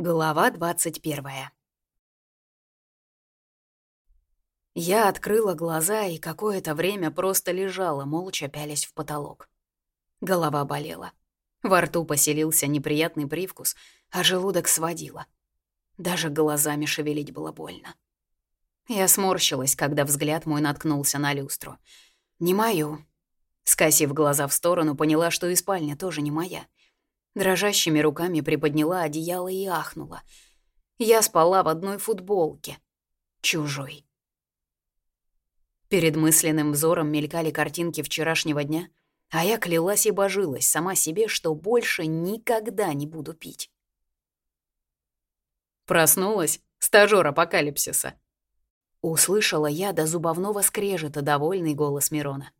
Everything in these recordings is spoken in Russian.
Глава 21 Я открыла глаза и какое-то время просто лежала, молча пялясь в потолок. Голова болела. Во рту поселился неприятный привкус, а желудок сводило. Даже глазами шевелить было больно. Я сморщилась, когда взгляд мой наткнулся на люстру. «Не мою». Скосив глаза в сторону, поняла, что и спальня тоже не моя — Дрожащими руками приподняла одеяло и ахнула. Я спала в одной футболке. Чужой. Перед мысленным взором мелькали картинки вчерашнего дня, а я клялась и божилась сама себе, что больше никогда не буду пить. Проснулась стажёр апокалипсиса. Услышала я до зубовного скрежета довольный голос Мирона.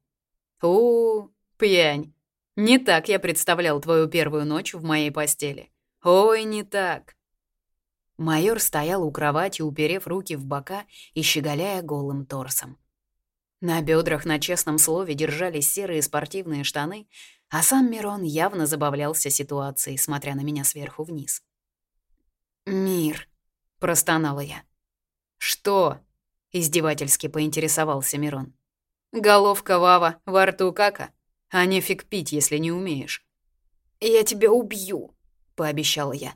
«У, пьянь, не так я представлял твою первую ночь в моей постели. Ой, не так. Майор стоял у кровати, уперев руки в бока и щеголяя голым торсом. На бедрах на честном слове держались серые спортивные штаны, а сам Мирон явно забавлялся ситуацией, смотря на меня сверху вниз. «Мир», — простонала я. «Что?» — издевательски поинтересовался Мирон. «Головка Вава, во рту кака?» А нефиг пить, если не умеешь. «Я тебя убью», — пообещала я.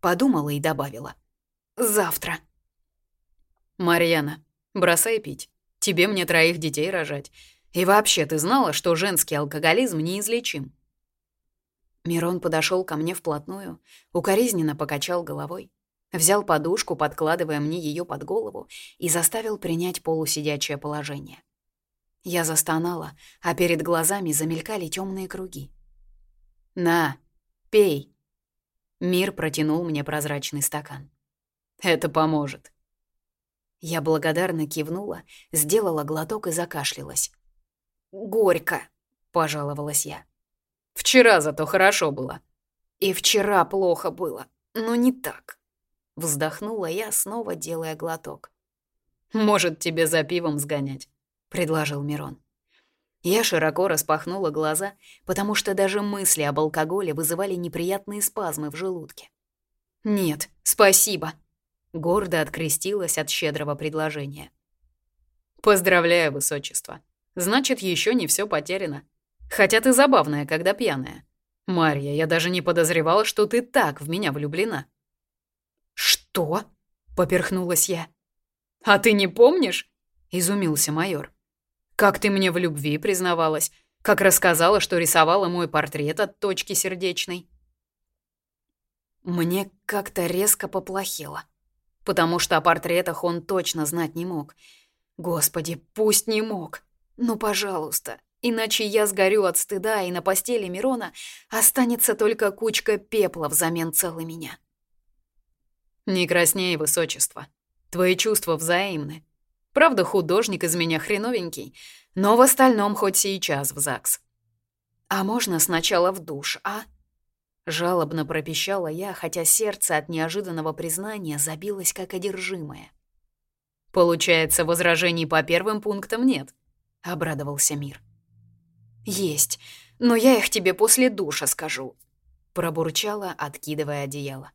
Подумала и добавила. «Завтра». «Марьяна, бросай пить. Тебе мне троих детей рожать. И вообще, ты знала, что женский алкоголизм неизлечим?» Мирон подошел ко мне вплотную, укоризненно покачал головой, взял подушку, подкладывая мне ее под голову, и заставил принять полусидячее положение. Я застонала, а перед глазами замелькали темные круги. «На, пей!» Мир протянул мне прозрачный стакан. «Это поможет». Я благодарно кивнула, сделала глоток и закашлялась. «Горько», — пожаловалась я. «Вчера зато хорошо было». «И вчера плохо было, но не так», — вздохнула я, снова делая глоток. «Может, тебе за пивом сгонять?» Предложил Мирон. Я широко распахнула глаза, потому что даже мысли об алкоголе вызывали неприятные спазмы в желудке. «Нет, спасибо», — гордо открестилась от щедрого предложения. «Поздравляю, высочество. Значит, еще не все потеряно. Хотя ты забавная, когда пьяная. Марья, я даже не подозревала, что ты так в меня влюблена». «Что?» — поперхнулась я. «А ты не помнишь?» — изумился майор. Как ты мне в любви признавалась, как рассказала, что рисовала мой портрет от точки сердечной. Мне как-то резко поплохело, потому что о портретах он точно знать не мог. Господи, пусть не мог. Ну, пожалуйста, иначе я сгорю от стыда, и на постели Мирона останется только кучка пепла взамен целой меня. Не красней, высочество. Твои чувства взаимны. Правда, художник из меня хреновенький, но в остальном хоть сейчас в ЗАГС. А можно сначала в душ, а? Жалобно пропищала я, хотя сердце от неожиданного признания забилось как одержимое. Получается, возражений по первым пунктам нет, обрадовался Мир. Есть, но я их тебе после душа скажу, пробурчала, откидывая одеяло.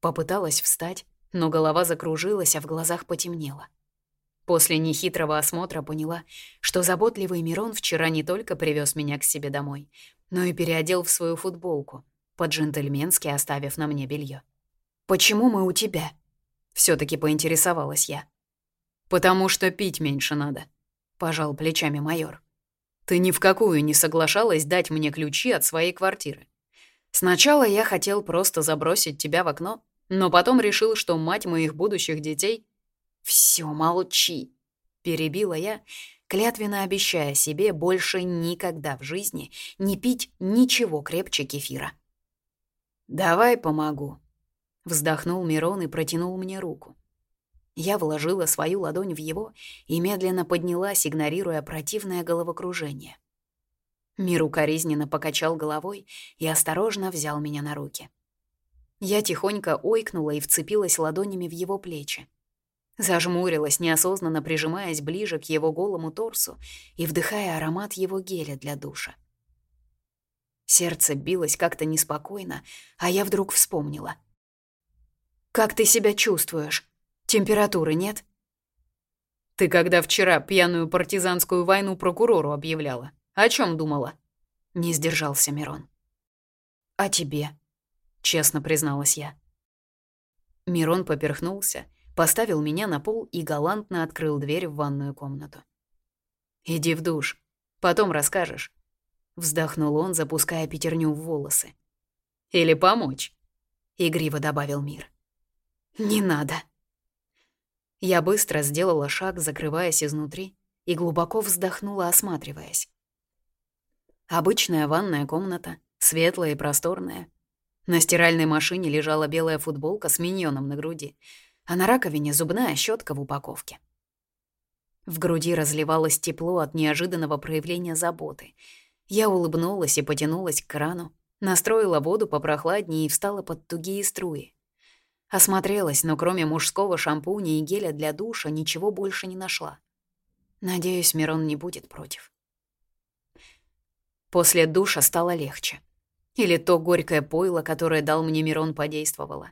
Попыталась встать, но голова закружилась, а в глазах потемнело. После нехитрого осмотра поняла, что заботливый Мирон вчера не только привез меня к себе домой, но и переодел в свою футболку, по-джентльменски оставив на мне белье. «Почему мы у тебя?» — все таки поинтересовалась я. «Потому что пить меньше надо», — пожал плечами майор. «Ты ни в какую не соглашалась дать мне ключи от своей квартиры. Сначала я хотел просто забросить тебя в окно, но потом решил, что мать моих будущих детей — «Все, молчи!» — перебила я, клятвенно обещая себе больше никогда в жизни не пить ничего крепче кефира. «Давай помогу», — вздохнул Мирон и протянул мне руку. Я вложила свою ладонь в его и медленно поднялась, игнорируя противное головокружение. Мир укоризненно покачал головой и осторожно взял меня на руки. Я тихонько ойкнула и вцепилась ладонями в его плечи. Зажмурилась, неосознанно прижимаясь ближе к его голому торсу и вдыхая аромат его геля для душа. Сердце билось как-то неспокойно, а я вдруг вспомнила. Как ты себя чувствуешь? Температуры нет?» «Ты когда вчера пьяную партизанскую войну прокурору объявляла, о чем думала?» Не сдержался Мирон. «А тебе?» — честно призналась я. Мирон поперхнулся, поставил меня на пол и галантно открыл дверь в ванную комнату. «Иди в душ, потом расскажешь», — вздохнул он, запуская пятерню в волосы. «Или помочь», — игриво добавил Мир. «Не надо». Я быстро сделала шаг, закрываясь изнутри, и глубоко вздохнула, осматриваясь. Обычная ванная комната, светлая и просторная. На стиральной машине лежала белая футболка с миньоном на груди, а на раковине зубная щетка в упаковке. В груди разливалось тепло от неожиданного проявления заботы. Я улыбнулась и потянулась к крану, настроила воду попрохладнее и встала под тугие струи. Осмотрелась, но кроме мужского шампуня и геля для душа ничего больше не нашла. Надеюсь, Мирон не будет против. После душа стало легче. Или то горькое пойло, которое дал мне Мирон, подействовало.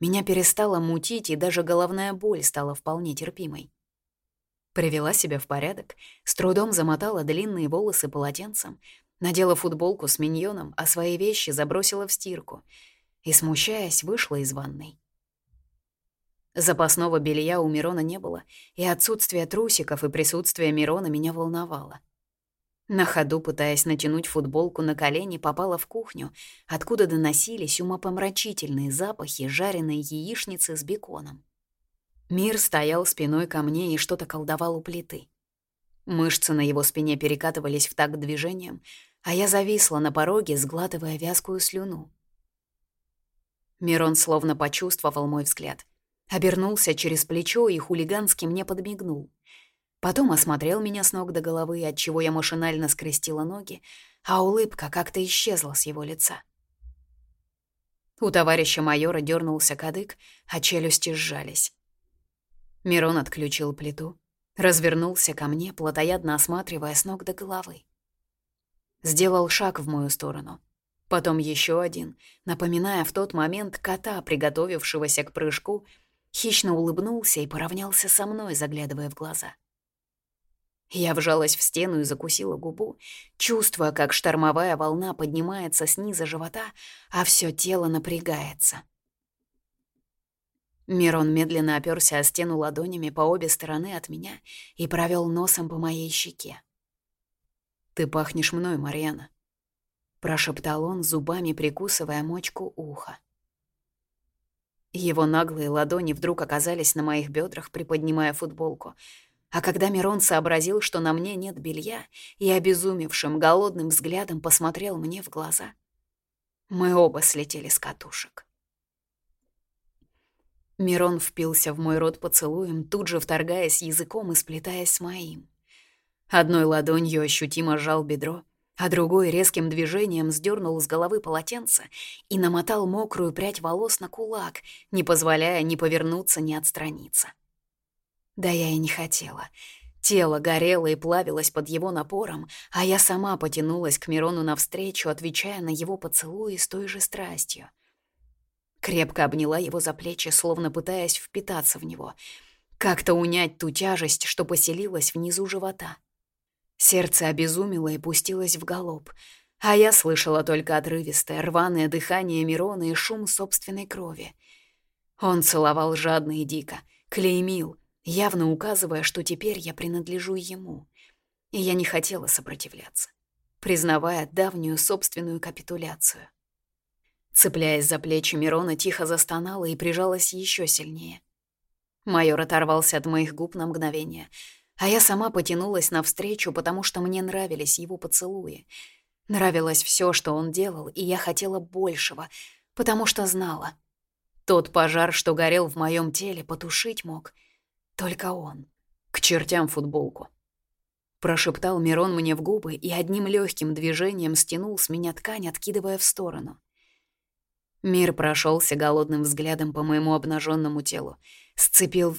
Меня перестало мутить, и даже головная боль стала вполне терпимой. Привела себя в порядок, с трудом замотала длинные волосы полотенцем, надела футболку с миньоном, а свои вещи забросила в стирку и, смущаясь, вышла из ванной. Запасного белья у Мирона не было, и отсутствие трусиков и присутствие Мирона меня волновало. На ходу, пытаясь натянуть футболку на колени, попала в кухню, откуда доносились умопомрачительные запахи жареной яичницы с беконом. Мир стоял спиной ко мне и что-то колдовал у плиты. Мышцы на его спине перекатывались в такт движением, а я зависла на пороге, сглатывая вязкую слюну. Мирон словно почувствовал мой взгляд. Обернулся через плечо и хулигански мне подмигнул. Потом осмотрел меня с ног до головы, отчего я машинально скрестила ноги, а улыбка как-то исчезла с его лица. У товарища майора дернулся кадык, а челюсти сжались. Мирон отключил плиту, развернулся ко мне, плотоядно осматривая с ног до головы. Сделал шаг в мою сторону. Потом еще один, напоминая в тот момент кота, приготовившегося к прыжку, хищно улыбнулся и поравнялся со мной, заглядывая в глаза. — я вжалась в стену и закусила губу, чувствуя, как штормовая волна поднимается снизу живота, а все тело напрягается. Мирон медленно оперся о стену ладонями по обе стороны от меня и провел носом по моей щеке. «Ты пахнешь мной, Марьяна», — прошептал он, зубами прикусывая мочку уха. Его наглые ладони вдруг оказались на моих бедрах, приподнимая футболку — а когда Мирон сообразил, что на мне нет белья, и обезумевшим, голодным взглядом посмотрел мне в глаза, мы оба слетели с катушек. Мирон впился в мой рот поцелуем, тут же вторгаясь языком и сплетаясь с моим. Одной ладонью ощутимо сжал бедро, а другой резким движением сдернул с головы полотенце и намотал мокрую прядь волос на кулак, не позволяя ни повернуться, ни отстраниться. Да я и не хотела. Тело горело и плавилось под его напором, а я сама потянулась к Мирону навстречу, отвечая на его поцелуи с той же страстью. Крепко обняла его за плечи, словно пытаясь впитаться в него, как-то унять ту тяжесть, что поселилась внизу живота. Сердце обезумело и пустилось в галоп, а я слышала только отрывистое, рваное дыхание Мирона и шум собственной крови. Он целовал жадно и дико, клеймил — явно указывая, что теперь я принадлежу ему. И я не хотела сопротивляться, признавая давнюю собственную капитуляцию. Цепляясь за плечи Мирона, тихо застонала и прижалась еще сильнее. Майор оторвался от моих губ на мгновение, а я сама потянулась навстречу, потому что мне нравились его поцелуи. Нравилось все, что он делал, и я хотела большего, потому что знала. Тот пожар, что горел в моем теле, потушить мог — только он. К чертям футболку. Прошептал Мирон мне в губы и одним легким движением стянул с меня ткань, откидывая в сторону. Мир прошелся голодным взглядом по моему обнаженному телу, сцепил...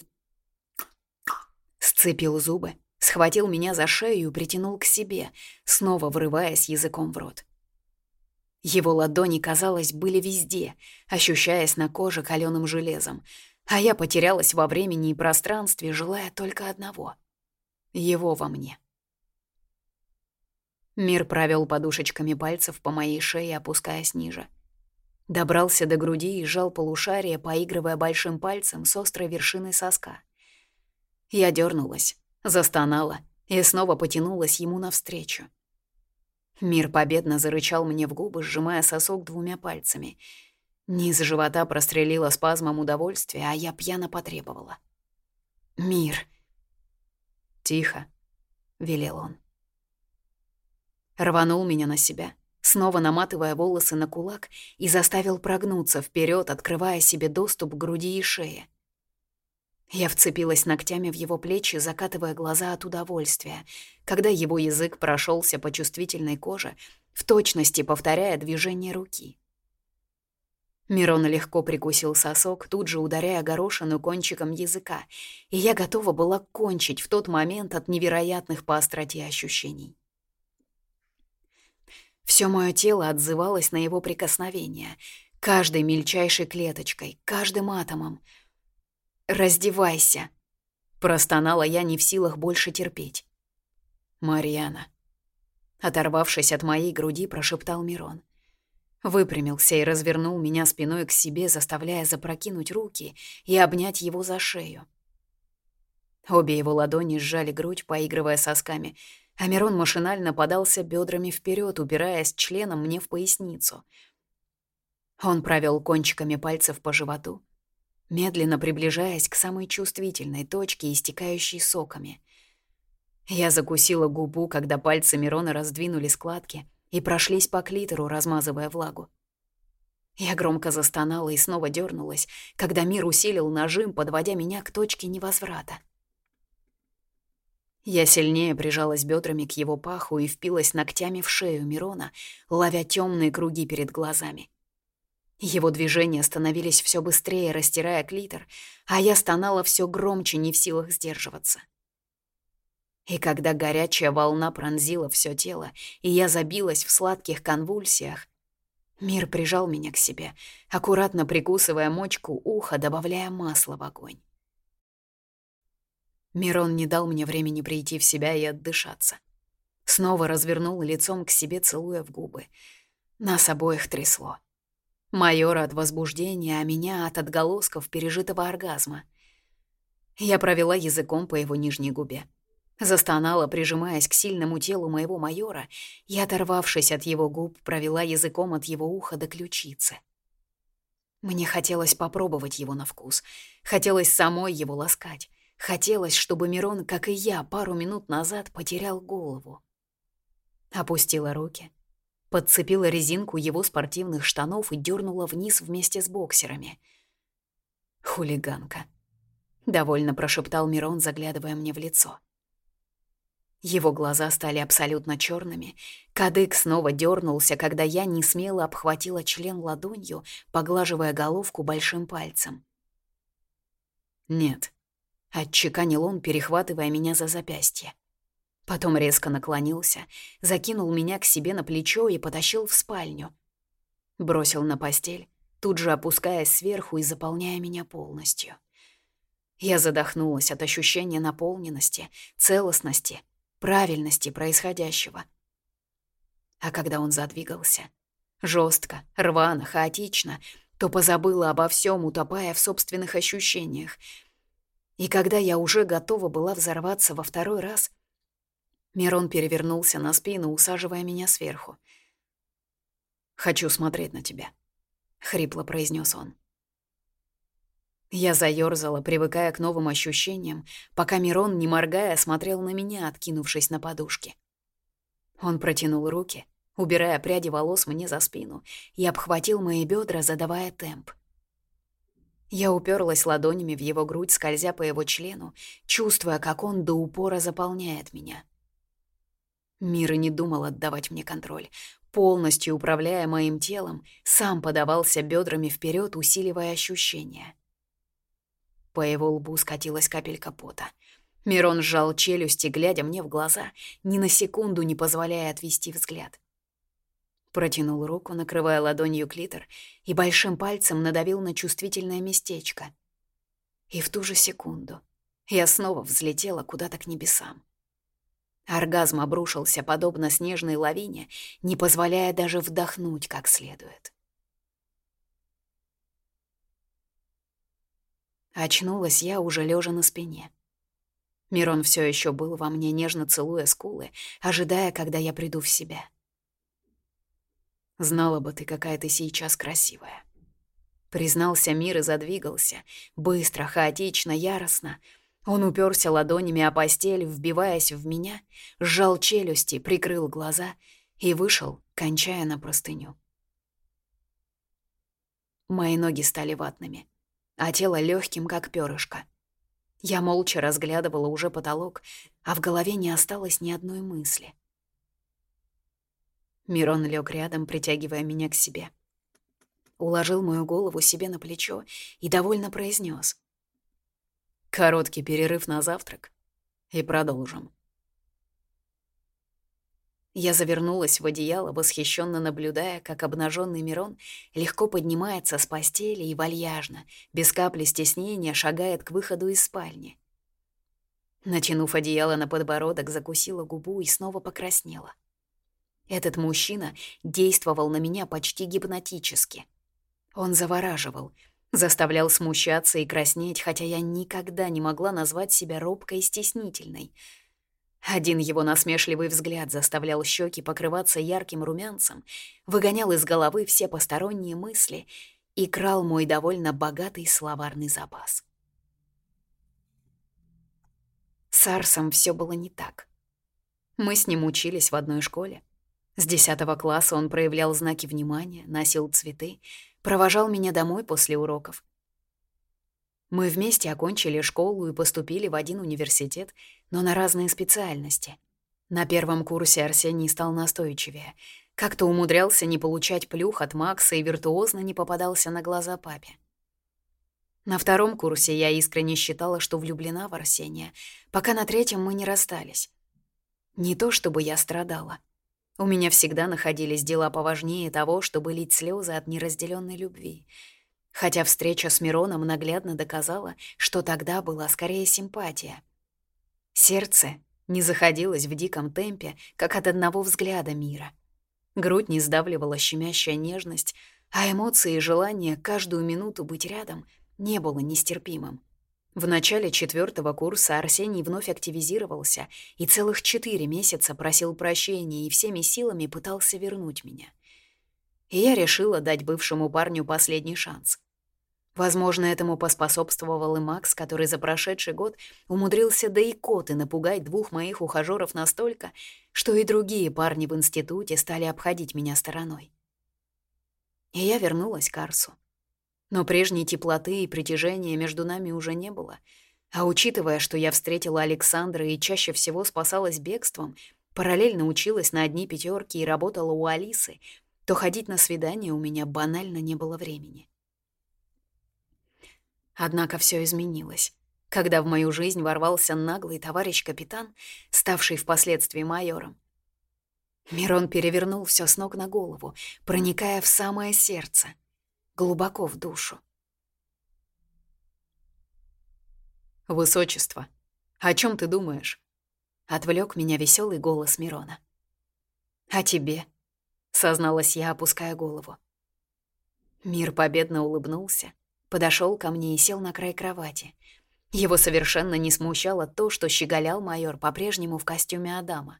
сцепил зубы, схватил меня за шею и притянул к себе, снова врываясь языком в рот. Его ладони, казалось, были везде, ощущаясь на коже каленым железом, а я потерялась во времени и пространстве, желая только одного — его во мне. Мир провел подушечками пальцев по моей шее, опускаясь ниже. Добрался до груди и сжал полушарие, поигрывая большим пальцем с острой вершиной соска. Я дернулась, застонала и снова потянулась ему навстречу. Мир победно зарычал мне в губы, сжимая сосок двумя пальцами. Низ живота прострелила спазмом удовольствия, а я пьяно потребовала. «Мир!» «Тихо», — велел он. Рванул меня на себя, снова наматывая волосы на кулак и заставил прогнуться вперед, открывая себе доступ к груди и шее. Я вцепилась ногтями в его плечи, закатывая глаза от удовольствия, когда его язык прошелся по чувствительной коже, в точности повторяя движение руки. Мирон легко прикусил сосок, тут же ударяя горошину кончиком языка, и я готова была кончить в тот момент от невероятных по остроте ощущений. Все мое тело отзывалось на его прикосновение, каждой мельчайшей клеточкой, каждым атомом — «Раздевайся!» Простонала я не в силах больше терпеть. «Марьяна!» Оторвавшись от моей груди, прошептал Мирон. Выпрямился и развернул меня спиной к себе, заставляя запрокинуть руки и обнять его за шею. Обе его ладони сжали грудь, поигрывая сосками, а Мирон машинально подался бедрами вперед, упираясь членом мне в поясницу. Он провел кончиками пальцев по животу, медленно приближаясь к самой чувствительной точке, истекающей соками. Я закусила губу, когда пальцы Мирона раздвинули складки и прошлись по клитору, размазывая влагу. Я громко застонала и снова дернулась, когда мир усилил нажим, подводя меня к точке невозврата. Я сильнее прижалась бедрами к его паху и впилась ногтями в шею Мирона, ловя темные круги перед глазами. Его движения становились все быстрее, растирая клитор, а я стонала все громче, не в силах сдерживаться. И когда горячая волна пронзила все тело, и я забилась в сладких конвульсиях, мир прижал меня к себе, аккуратно прикусывая мочку уха, добавляя масло в огонь. Мирон не дал мне времени прийти в себя и отдышаться. Снова развернул лицом к себе, целуя в губы. Нас обоих трясло. Майора от возбуждения, а меня от отголосков пережитого оргазма. Я провела языком по его нижней губе. Застонала, прижимаясь к сильному телу моего майора, и, оторвавшись от его губ, провела языком от его уха до ключицы. Мне хотелось попробовать его на вкус. Хотелось самой его ласкать. Хотелось, чтобы Мирон, как и я, пару минут назад потерял голову. Опустила руки, подцепила резинку его спортивных штанов и дернула вниз вместе с боксерами. «Хулиганка», — довольно прошептал Мирон, заглядывая мне в лицо. Его глаза стали абсолютно черными. Кадык снова дернулся, когда я не смело обхватила член ладонью, поглаживая головку большим пальцем. «Нет», — отчеканил он, перехватывая меня за запястье. Потом резко наклонился, закинул меня к себе на плечо и потащил в спальню. Бросил на постель, тут же опускаясь сверху и заполняя меня полностью. Я задохнулась от ощущения наполненности, целостности, правильности происходящего. А когда он задвигался, жестко, рвано, хаотично, то позабыла обо всем, утопая в собственных ощущениях. И когда я уже готова была взорваться во второй раз, Мирон перевернулся на спину, усаживая меня сверху. «Хочу смотреть на тебя», — хрипло произнес он. Я заёрзала, привыкая к новым ощущениям, пока Мирон, не моргая, смотрел на меня, откинувшись на подушке. Он протянул руки, убирая пряди волос мне за спину, и обхватил мои бедра, задавая темп. Я уперлась ладонями в его грудь, скользя по его члену, чувствуя, как он до упора заполняет меня. Мир и не думал отдавать мне контроль. Полностью управляя моим телом, сам подавался бедрами вперед, усиливая ощущения. По его лбу скатилась капелька пота. Мирон сжал челюсти, глядя мне в глаза, ни на секунду не позволяя отвести взгляд. Протянул руку, накрывая ладонью клитор, и большим пальцем надавил на чувствительное местечко. И в ту же секунду я снова взлетела куда-то к небесам. Оргазм обрушился подобно снежной лавине, не позволяя даже вдохнуть как следует. Очнулась я уже лежа на спине. Мирон все еще был во мне, нежно целуя скулы, ожидая, когда я приду в себя. «Знала бы ты, какая ты сейчас красивая». Признался мир и задвигался, быстро, хаотично, яростно, он уперся ладонями о постель, вбиваясь в меня, сжал челюсти, прикрыл глаза и вышел, кончая на простыню. Мои ноги стали ватными, а тело легким, как перышко. Я молча разглядывала уже потолок, а в голове не осталось ни одной мысли. Мирон лег рядом, притягивая меня к себе. Уложил мою голову себе на плечо и довольно произнес: Короткий перерыв на завтрак. И продолжим. Я завернулась в одеяло, восхищенно наблюдая, как обнаженный Мирон легко поднимается с постели и вальяжно, без капли стеснения, шагает к выходу из спальни. Натянув одеяло на подбородок, закусила губу и снова покраснела. Этот мужчина действовал на меня почти гипнотически. Он завораживал, Заставлял смущаться и краснеть, хотя я никогда не могла назвать себя робкой и стеснительной. Один его насмешливый взгляд заставлял щеки покрываться ярким румянцем, выгонял из головы все посторонние мысли и крал мой довольно богатый словарный запас. С Арсом все было не так. Мы с ним учились в одной школе. С десятого класса он проявлял знаки внимания, носил цветы — провожал меня домой после уроков. Мы вместе окончили школу и поступили в один университет, но на разные специальности. На первом курсе Арсений стал настойчивее. Как-то умудрялся не получать плюх от Макса и виртуозно не попадался на глаза папе. На втором курсе я искренне считала, что влюблена в Арсения, пока на третьем мы не расстались. Не то чтобы я страдала. У меня всегда находились дела поважнее того, чтобы лить слезы от неразделенной любви. Хотя встреча с Мироном наглядно доказала, что тогда была скорее симпатия. Сердце не заходилось в диком темпе, как от одного взгляда мира. Грудь не сдавливала щемящая нежность, а эмоции и желание каждую минуту быть рядом не было нестерпимым. В начале четвертого курса Арсений вновь активизировался и целых четыре месяца просил прощения и всеми силами пытался вернуть меня. И я решила дать бывшему парню последний шанс. Возможно, этому поспособствовал и Макс, который за прошедший год умудрился до икоты напугать двух моих ухажёров настолько, что и другие парни в институте стали обходить меня стороной. И я вернулась к Арсу. Но прежней теплоты и притяжения между нами уже не было. А учитывая, что я встретила Александра и чаще всего спасалась бегством, параллельно училась на одни пятерки и работала у Алисы, то ходить на свидание у меня банально не было времени. Однако все изменилось, когда в мою жизнь ворвался наглый товарищ-капитан, ставший впоследствии майором. Мирон перевернул все с ног на голову, проникая в самое сердце — глубоко в душу. «Высочество, о чем ты думаешь?» — отвлек меня веселый голос Мирона. «О тебе», — созналась я, опуская голову. Мир победно улыбнулся, подошел ко мне и сел на край кровати. Его совершенно не смущало то, что щеголял майор по-прежнему в костюме Адама.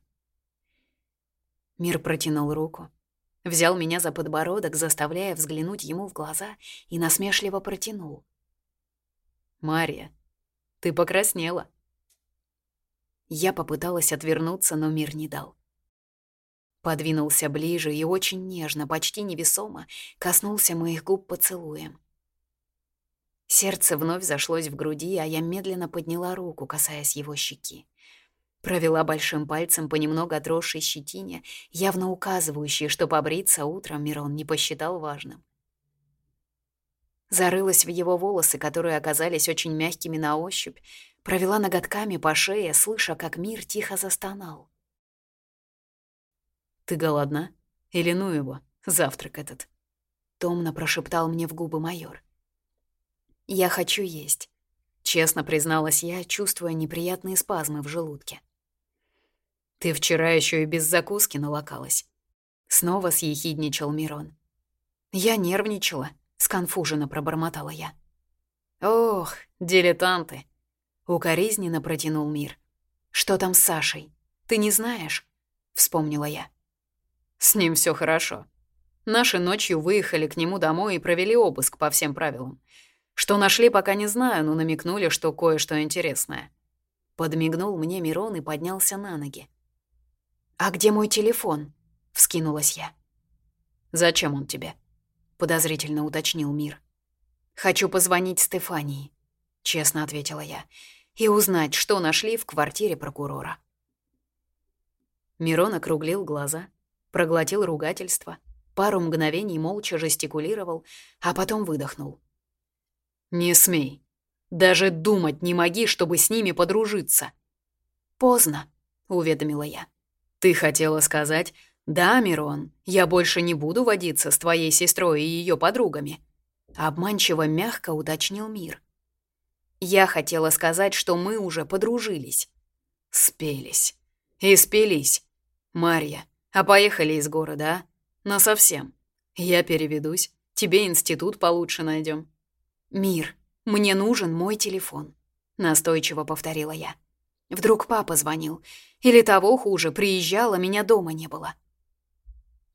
Мир протянул руку, Взял меня за подбородок, заставляя взглянуть ему в глаза, и насмешливо протянул. «Мария, ты покраснела». Я попыталась отвернуться, но мир не дал. Подвинулся ближе и очень нежно, почти невесомо, коснулся моих губ поцелуем. Сердце вновь зашлось в груди, а я медленно подняла руку, касаясь его щеки. Провела большим пальцем по немного отросшей щетине, явно указывающей, что побриться утром Мирон не посчитал важным. Зарылась в его волосы, которые оказались очень мягкими на ощупь, провела ноготками по шее, слыша, как мир тихо застонал. «Ты голодна?» Или ну его, завтрак этот?» Томно прошептал мне в губы майор. «Я хочу есть», — честно призналась я, чувствуя неприятные спазмы в желудке. «Ты вчера еще и без закуски налокалась». Снова съехидничал Мирон. «Я нервничала», — сконфуженно пробормотала я. «Ох, дилетанты!» — укоризненно протянул Мир. «Что там с Сашей? Ты не знаешь?» — вспомнила я. «С ним все хорошо. Наши ночью выехали к нему домой и провели обыск по всем правилам. Что нашли, пока не знаю, но намекнули, что кое-что интересное». Подмигнул мне Мирон и поднялся на ноги. «А где мой телефон?» — вскинулась я. «Зачем он тебе?» — подозрительно уточнил Мир. «Хочу позвонить Стефании», — честно ответила я, «и узнать, что нашли в квартире прокурора». Мирон округлил глаза, проглотил ругательство, пару мгновений молча жестикулировал, а потом выдохнул. «Не смей. Даже думать не моги, чтобы с ними подружиться». «Поздно», — уведомила я. «Ты хотела сказать, да, Мирон, я больше не буду водиться с твоей сестрой и ее подругами», — обманчиво мягко уточнил Мир. «Я хотела сказать, что мы уже подружились». «Спелись. И спелись. Марья, а поехали из города, а? Насовсем. Я переведусь, тебе институт получше найдем. «Мир, мне нужен мой телефон», — настойчиво повторила я. Вдруг папа звонил. Или того хуже, приезжал, а меня дома не было.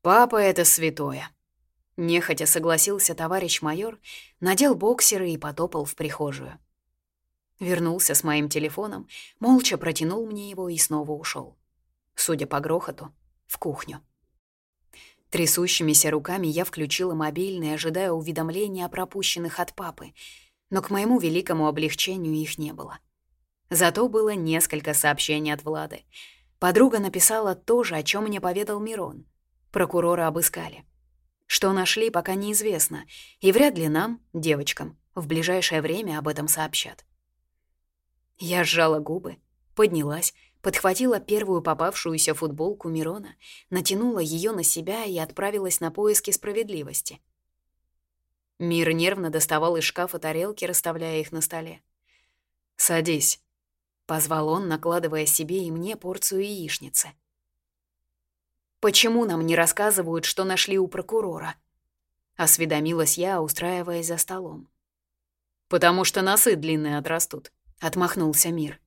«Папа — это святое», — нехотя согласился товарищ майор, надел боксеры и потопал в прихожую. Вернулся с моим телефоном, молча протянул мне его и снова ушел. Судя по грохоту, в кухню. Трясущимися руками я включила мобильный, ожидая уведомления о пропущенных от папы, но к моему великому облегчению их не было. Зато было несколько сообщений от Влады. Подруга написала то же, о чем мне поведал Мирон. Прокурора обыскали. Что нашли, пока неизвестно, и вряд ли нам, девочкам, в ближайшее время об этом сообщат. Я сжала губы, поднялась, подхватила первую попавшуюся футболку Мирона, натянула ее на себя и отправилась на поиски справедливости. Мир нервно доставал из шкафа тарелки, расставляя их на столе. «Садись», Позвал он, накладывая себе и мне порцию яичницы. «Почему нам не рассказывают, что нашли у прокурора?» Осведомилась я, устраиваясь за столом. «Потому что носы длинные отрастут», — отмахнулся Мир.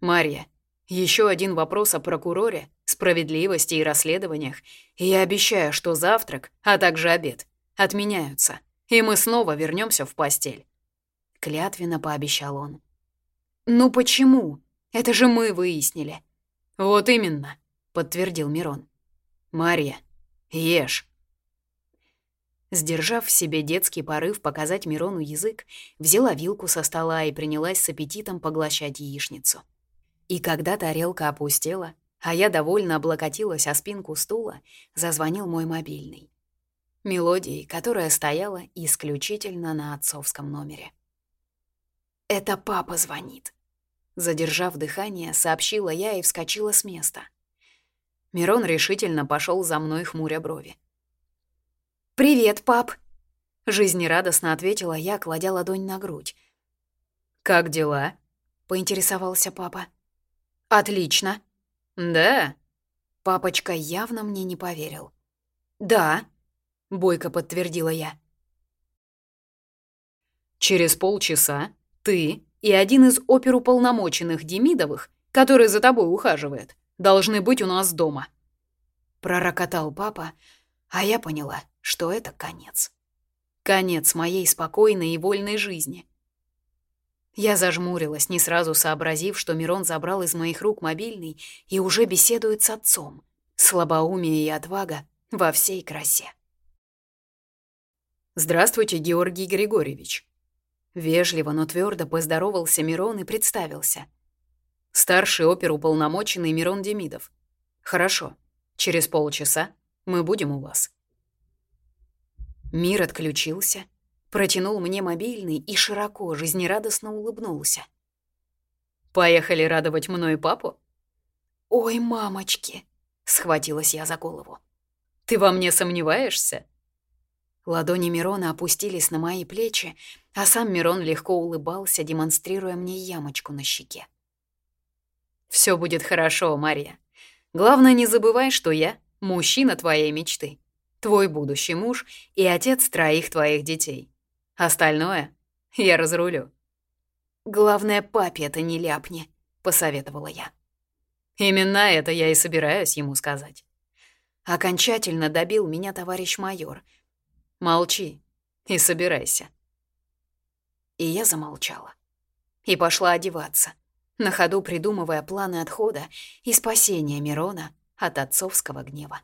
«Марья, еще один вопрос о прокуроре, справедливости и расследованиях, и я обещаю, что завтрак, а также обед, отменяются, и мы снова вернемся в постель». Клятвенно пообещал он. «Ну почему? Это же мы выяснили». «Вот именно», — подтвердил Мирон. «Марья, ешь». Сдержав в себе детский порыв показать Мирону язык, взяла вилку со стола и принялась с аппетитом поглощать яичницу. И когда тарелка опустела, а я довольно облокотилась о спинку стула, зазвонил мой мобильный. Мелодией, которая стояла исключительно на отцовском номере. «Это папа звонит», Задержав дыхание, сообщила я и вскочила с места. Мирон решительно пошел за мной, хмуря брови. «Привет, пап!» Жизнерадостно ответила я, кладя ладонь на грудь. «Как дела?» — поинтересовался папа. «Отлично». «Да?» Папочка явно мне не поверил. «Да», — бойко подтвердила я. «Через полчаса ты и один из оперуполномоченных Демидовых, который за тобой ухаживает, должны быть у нас дома». Пророкотал папа, а я поняла, что это конец. Конец моей спокойной и вольной жизни. Я зажмурилась, не сразу сообразив, что Мирон забрал из моих рук мобильный и уже беседует с отцом. Слабоумие и отвага во всей красе. «Здравствуйте, Георгий Григорьевич», Вежливо, но твердо поздоровался Мирон и представился. Старший оперуполномоченный Мирон Демидов. Хорошо. Через полчаса мы будем у вас. Мир отключился, протянул мне мобильный и широко, жизнерадостно улыбнулся. «Поехали радовать мной папу?» «Ой, мамочки!» — схватилась я за голову. Ты во мне сомневаешься?» Ладони Мирона опустились на мои плечи, а сам Мирон легко улыбался, демонстрируя мне ямочку на щеке. Все будет хорошо, Мария. Главное, не забывай, что я — мужчина твоей мечты, твой будущий муж и отец троих твоих детей. Остальное я разрулю». «Главное, папе это не ляпни», — посоветовала я. «Именно это я и собираюсь ему сказать». Окончательно добил меня товарищ майор. «Молчи и собирайся». И я замолчала. И пошла одеваться, на ходу придумывая планы отхода и спасения Мирона от отцовского гнева.